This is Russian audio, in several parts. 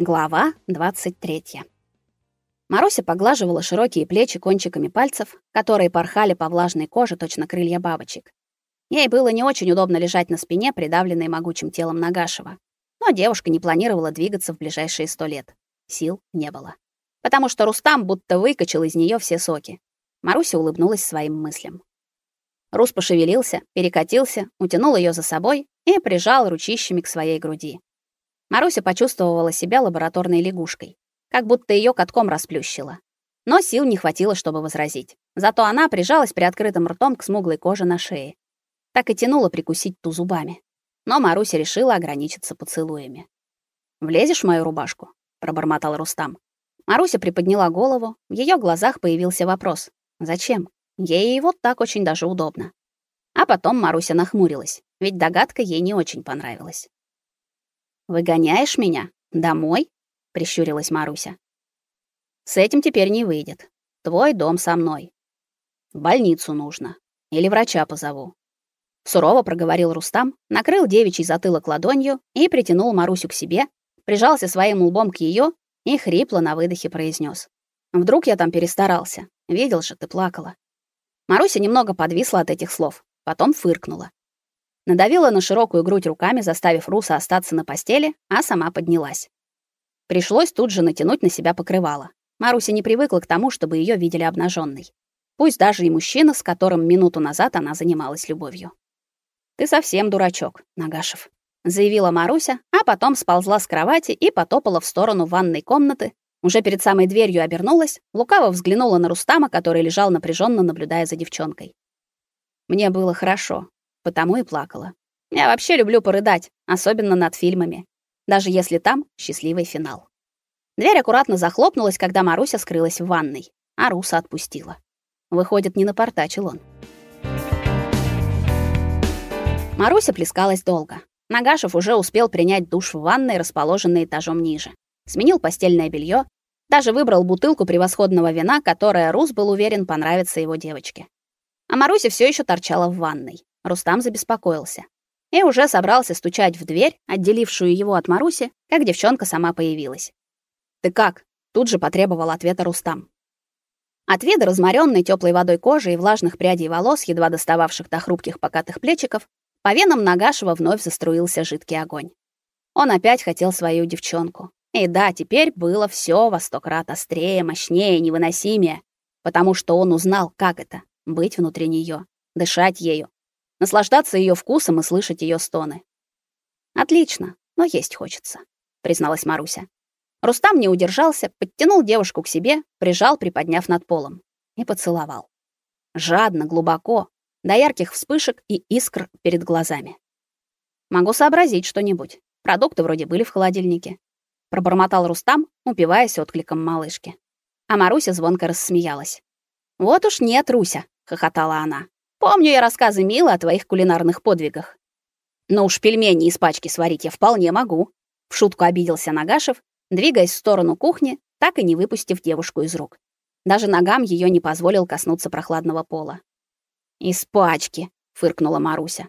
Глава 23. Маруся поглаживала широкие плечи кончиками пальцев, которые порхали по влажной коже точно крылья бабочек. Ей было не очень удобно лежать на спине, придавленной могучим телом Нагашева. Но девушка не планировала двигаться в ближайшие сто лет. Сил не было. Потому что Рустам будто выкачал из нее все соки. Маруся улыбнулась своим мыслям. Рус пошевелился, перекатился, утянул ее за собой и прижал ручищами к своей груди. Маруся почувствовала себя лабораторной лягушкой, как будто ее катком расплющило. Но сил не хватило, чтобы возразить. Зато она прижалась приоткрытым ртом к смуглой коже на шее. Так и тянула прикусить ту зубами. Но Маруся решила ограничиться поцелуями. «Влезешь в мою рубашку?» — пробормотал Рустам. Маруся приподняла голову, в ее глазах появился вопрос. «Зачем? Ей и вот так очень даже удобно». А потом Маруся нахмурилась, ведь догадка ей не очень понравилась. Выгоняешь меня домой? прищурилась Маруся. С этим теперь не выйдет. Твой дом со мной. В больницу нужно или врача позову. Сурово проговорил Рустам, накрыл девичий затылок ладонью и притянул Марусю к себе, прижался своим лбом к ее и хрипло на выдохе произнес: "Вдруг я там перестарался? Видел же, ты плакала". Маруся немного подвисла от этих слов, потом фыркнула. Надавила на широкую грудь руками, заставив Руса остаться на постели, а сама поднялась. Пришлось тут же натянуть на себя покрывало. Маруся не привыкла к тому, чтобы ее видели обнаженной. Пусть даже и мужчина, с которым минуту назад она занималась любовью. Ты совсем дурачок, Нагашев, заявила Маруся, а потом сползла с кровати и потопала в сторону ванной комнаты. Уже перед самой дверью обернулась, лукаво взглянула на Рустама, который лежал напряженно, наблюдая за девчонкой. Мне было хорошо, потому и плакала. Я вообще люблю порыдать, особенно над фильмами, даже если там счастливый финал. Дверь аккуратно захлопнулась, когда Маруся скрылась в ванной, а Руса отпустила. Выходит, не напортачил он. Маруся плескалась долго. Нагашев уже успел принять душ в ванной, расположенной этажом ниже. Сменил постельное белье, даже выбрал бутылку превосходного вина, которая Рус был уверен понравится его девочке. А Маруся все еще торчала в ванной. Рустам забеспокоился и уже собрался стучать в дверь, отделившую его от Маруси, как девчонка сама появилась. "Ты как?" тут же потребовал ответа Рустам. От вида разморенной теплой водой кожи и влажных прядей волос, едва достававших до хрупких покатых плечиков, по венам Нагашева вновь заструился жидкий огонь. Он опять хотел свою девчонку. И да, теперь было все во сто крат острее, мощнее, невыносимее, потому что он узнал, как это быть внутри нее, дышать ею, наслаждаться ее вкусом и слышать ее стоны. Отлично, но есть хочется, призналась Маруся. Рустам не удержался, подтянул девушку к себе, прижал, приподняв над полом и поцеловал. Жадно, глубоко, до ярких вспышек и искр перед глазами. Могу сообразить что-нибудь. Продукты вроде были в холодильнике, пробормотал Рустам, упиваясь откликом малышки. А Маруся звонко рассмеялась. Вот уж нет, Руся, хохотала она. Помню я рассказы Милы о твоих кулинарных подвигах. Но уж пельмени из пачки сварить я вполне могу. В шутку обиделся Нагашев, двигаясь в сторону кухни, так и не выпустив девушку из рук. Даже ногам ее не позволил коснуться прохладного пола. «Из пачки», — фыркнула Маруся.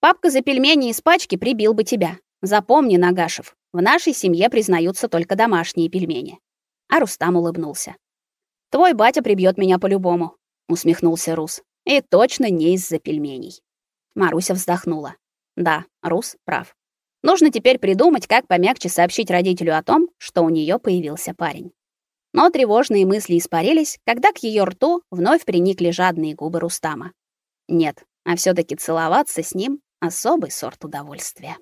«Папка за пельмени из пачки прибил бы тебя. Запомни, Нагашев, в нашей семье признаются только домашние пельмени». А Рустам улыбнулся. «Твой батя прибьет меня по-любому», — усмехнулся Рус. И точно не из-за пельменей. Маруся вздохнула. Да, Рус прав. Нужно теперь придумать, как помягче сообщить родителю о том, что у нее появился парень. Но тревожные мысли испарились, когда к ее рту вновь приникли жадные губы Рустама. Нет, а все таки целоваться с ним особый сорт удовольствия.